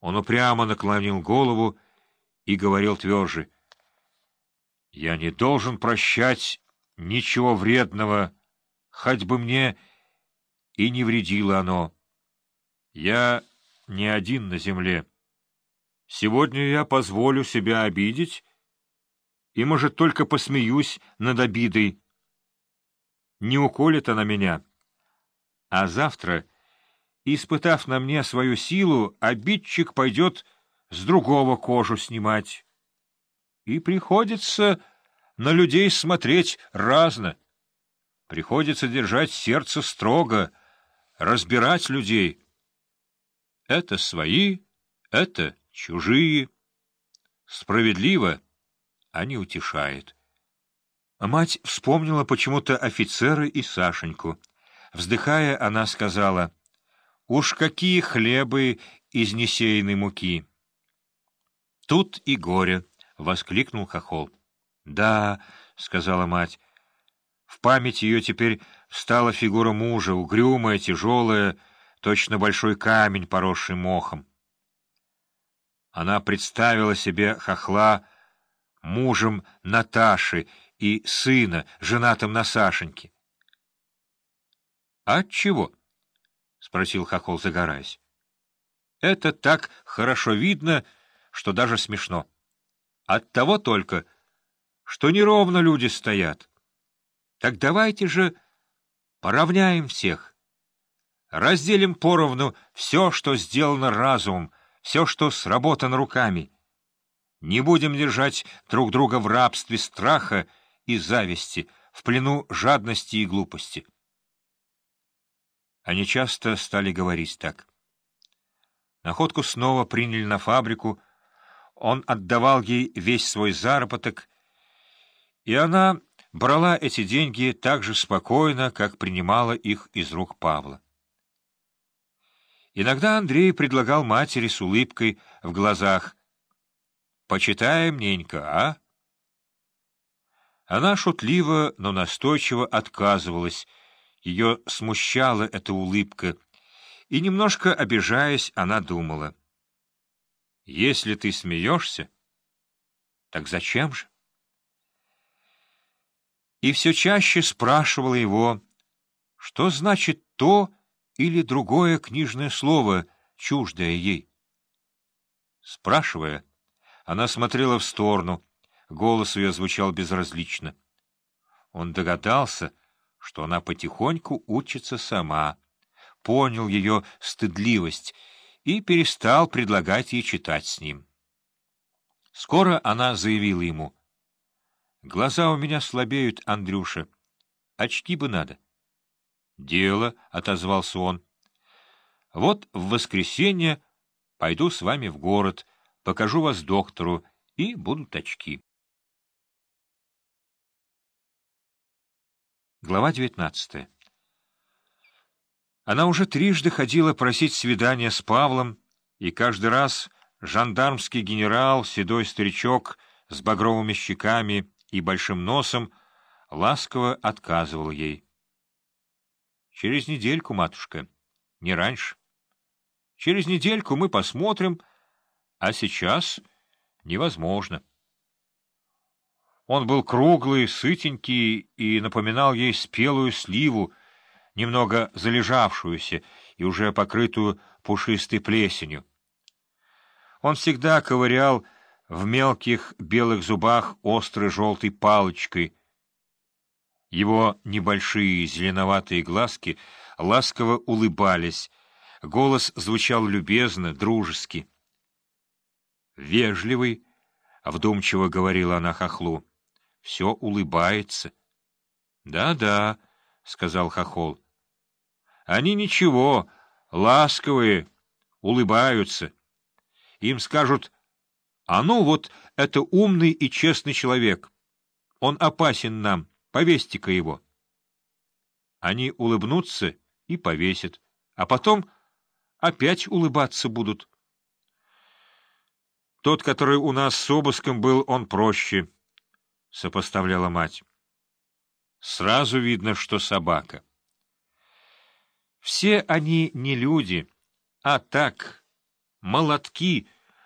Он упрямо наклонил голову и говорил тверже. — Я не должен прощать ничего вредного, хоть бы мне и не вредило оно. Я не один на земле. Сегодня я позволю себя обидеть и, может, только посмеюсь над обидой. Не уколет она меня. А завтра, испытав на мне свою силу, обидчик пойдет с другого кожу снимать. И приходится на людей смотреть разно. Приходится держать сердце строго, разбирать людей. Это свои, это чужие. Справедливо, а не утешает. Мать вспомнила почему-то офицера и Сашеньку. Вздыхая, она сказала, «Уж какие хлебы из несеянной муки!» «Тут и горе!» — воскликнул Хохол. «Да», — сказала мать, — в память ее теперь встала фигура мужа, угрюмая, тяжелая, точно большой камень, поросший мохом. Она представила себе хохла мужем Наташи и сына, женатым на Сашеньке. — Отчего? — спросил хохол, загораясь. — Это так хорошо видно, что даже смешно. От того только, что неровно люди стоят. Так давайте же поравняем всех. Разделим поровну все, что сделано разумом, все, что сработано руками. Не будем держать друг друга в рабстве страха и зависти, в плену жадности и глупости. Они часто стали говорить так. Находку снова приняли на фабрику, он отдавал ей весь свой заработок, и она брала эти деньги так же спокойно, как принимала их из рук Павла. Иногда Андрей предлагал матери с улыбкой в глазах «Почитаем, ненька, а?» Она шутливо, но настойчиво отказывалась, ее смущала эта улыбка, и, немножко обижаясь, она думала «Если ты смеешься, так зачем же?» И все чаще спрашивала его, что значит то, или другое книжное слово, чуждое ей. Спрашивая, она смотрела в сторону, голос ее звучал безразлично. Он догадался, что она потихоньку учится сама, понял ее стыдливость и перестал предлагать ей читать с ним. Скоро она заявила ему, «Глаза у меня слабеют, Андрюша, очки бы надо». «Дело», — отозвался он. «Вот в воскресенье пойду с вами в город, покажу вас доктору, и будут очки». Глава девятнадцатая Она уже трижды ходила просить свидания с Павлом, и каждый раз жандармский генерал, седой старичок с багровыми щеками и большим носом, ласково отказывал ей. Через недельку, матушка, не раньше. Через недельку мы посмотрим, а сейчас невозможно. Он был круглый, сытенький и напоминал ей спелую сливу, немного залежавшуюся и уже покрытую пушистой плесенью. Он всегда ковырял в мелких белых зубах острой желтой палочкой — его небольшие зеленоватые глазки ласково улыбались, голос звучал любезно, дружески. «Вежливый», — вдумчиво говорила она хохлу, — «все улыбается». «Да-да», — сказал хохол. «Они ничего, ласковые, улыбаются. Им скажут, а ну вот это умный и честный человек, он опасен нам». Повесьте-ка его. Они улыбнутся и повесят, а потом опять улыбаться будут. Тот, который у нас с обыском был, он проще, — сопоставляла мать. Сразу видно, что собака. Все они не люди, а так, молотки —